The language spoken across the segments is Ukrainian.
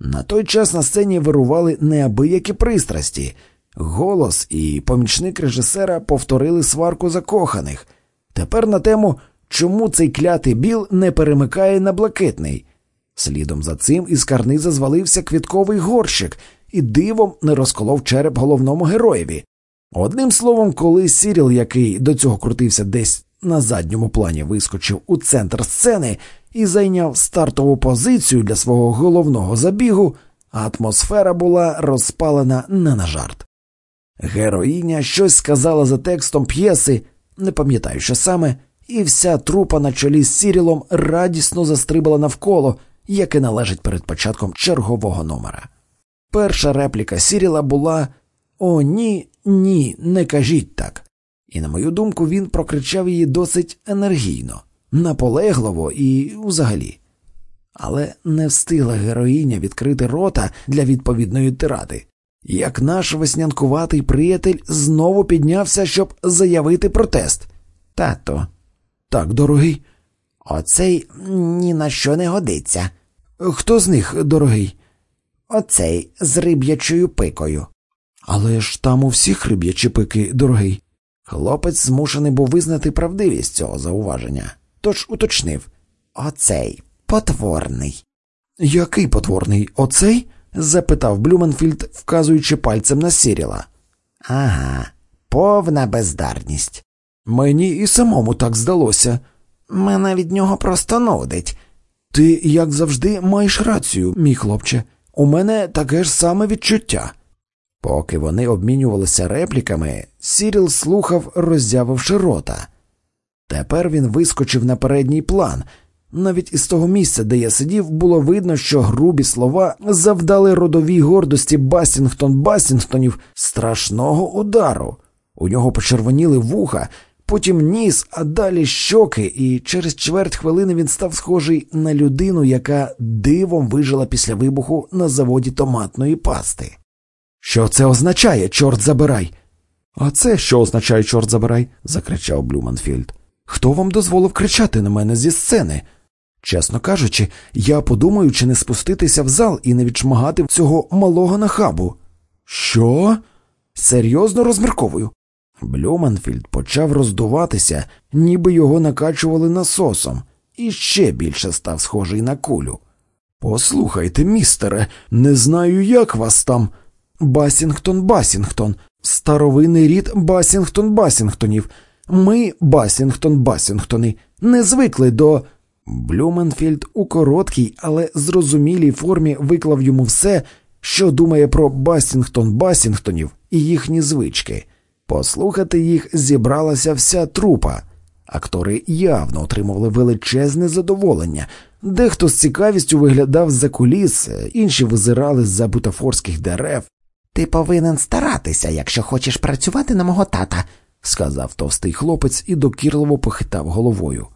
На той час на сцені вирували неабиякі пристрасті. Голос і помічник режисера повторили сварку закоханих. Тепер на тему, чому цей клятий біл не перемикає на блакитний. Слідом за цим із карниза звалився квітковий горщик і дивом не розколов череп головному героєві. Одним словом, коли Сіріл, який до цього крутився десь на задньому плані, вискочив у центр сцени і зайняв стартову позицію для свого головного забігу, атмосфера була розпалена не на жарт. Героїня щось сказала за текстом п'єси, не пам'ятаю, що саме, і вся трупа на чолі з Сірілом радісно застрибала навколо, яке належить перед початком чергового номера. Перша репліка Сіріла була О, ні, ні, не кажіть так. І, на мою думку, він прокричав її досить енергійно, наполегливо і взагалі. Але не встигла героїня відкрити рота для відповідної тиради, як наш веснянкуватий приятель знову піднявся, щоб заявити протест. Тато, так, дорогий, оцей ні на що не годиться. Хто з них, дорогий? Оцей з риб'ячою пикою. Але ж там у всіх риб'ячі пики, дорогий. Хлопець змушений був визнати правдивість цього зауваження, тож уточнив Оцей потворний. Який потворний? Оцей? запитав Блюменфільд, вказуючи пальцем на Сіріла. Ага, повна бездарність. Мені і самому так здалося. Мене від нього просто нудить. Ти, як завжди, маєш рацію, мій хлопче. У мене таке ж саме відчуття. Поки вони обмінювалися репліками, Сіріл слухав, роззявивши рота. Тепер він вискочив на передній план. Навіть із того місця, де я сидів, було видно, що грубі слова завдали родовій гордості Басінгтон Басінгтонів страшного удару. У нього почервоніли вуха, потім ніс, а далі щоки, і через чверть хвилини він став схожий на людину, яка дивом вижила після вибуху на заводі томатної пасти. Що це означає, чорт забирай? А це що означає, чорт забирай? закричав Блюманфільд. Хто вам дозволив кричати на мене зі сцени? Чесно кажучи, я подумаю, чи не спуститися в зал і не відшмагати цього малого нахабу. Що? Серйозно розмірковую. Блюманфільд почав роздуватися, ніби його накачували насосом, і ще більше став схожий на кулю. Послухайте, містере, не знаю, як вас там. Басінгтон Басінгтон, старовинний рід Басінгтон Басінгтонів. Ми, Басінгтон Басінгтони, не звикли до. Блюменфільд у короткій, але зрозумілій формі виклав йому все, що думає про Басінгтон Басінгтонів і їхні звички. Послухати їх зібралася вся трупа. Актори явно отримували величезне задоволення. Дехто з цікавістю виглядав з-за куліс, інші визирали з-за бутафорських дерев. Ти повинен старатися, якщо хочеш працювати на мого тата, сказав товстий хлопець і докірливо похитав головою.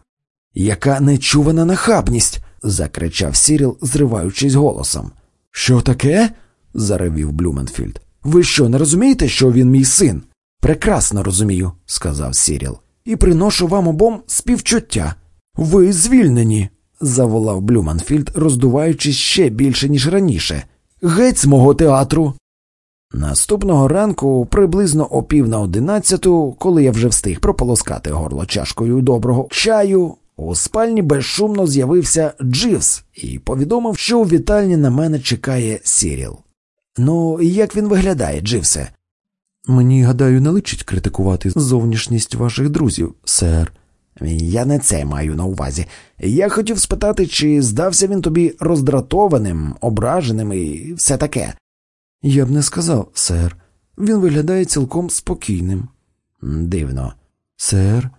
Яка нечувана нахабність. закричав Сіріл, зриваючись голосом. Що таке? заревів Блюменфільд. Ви що, не розумієте, що він мій син? Прекрасно розумію, сказав Сіріл, і приношу вам обом співчуття. Ви звільнені, заволав Блюманфільд, роздуваючись ще більше, ніж раніше. Геть з мого театру. Наступного ранку, приблизно о пів на одинадцяту, коли я вже встиг прополоскати горло чашкою доброго чаю, у спальні безшумно з'явився Дживс і повідомив, що у вітальні на мене чекає Сіріл. Ну, як він виглядає, Дживсе? Мені, гадаю, не личить критикувати зовнішність ваших друзів, сер. Я не це маю на увазі. Я хотів спитати, чи здався він тобі роздратованим, ображеним і все таке. Я б не сказав, сер. Він виглядає цілком спокійним. Дивно. Сер.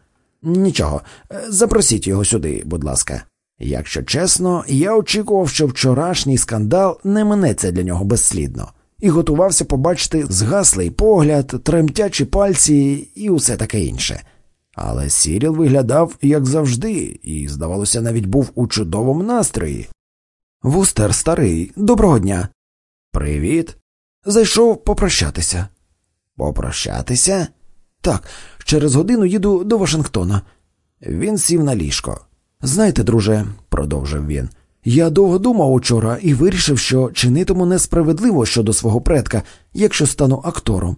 Нічого. Запросіть його сюди, будь ласка. Якщо чесно, я очікував, що вчорашній скандал не минеться для нього безслідно, і готувався побачити згаслий погляд, тремтячі пальці і усе таке інше. Але Сіріл виглядав, як завжди, і, здавалося, навіть був у чудовому настрої. Вустер, старий, доброго дня. Привіт. Зайшов попрощатися. Попрощатися? Так, через годину їду до Вашингтона. Він сів на ліжко. Знаєте, друже, продовжив він, Я довго думав учора і вирішив, що чинитиму несправедливо щодо свого предка, якщо стану актором.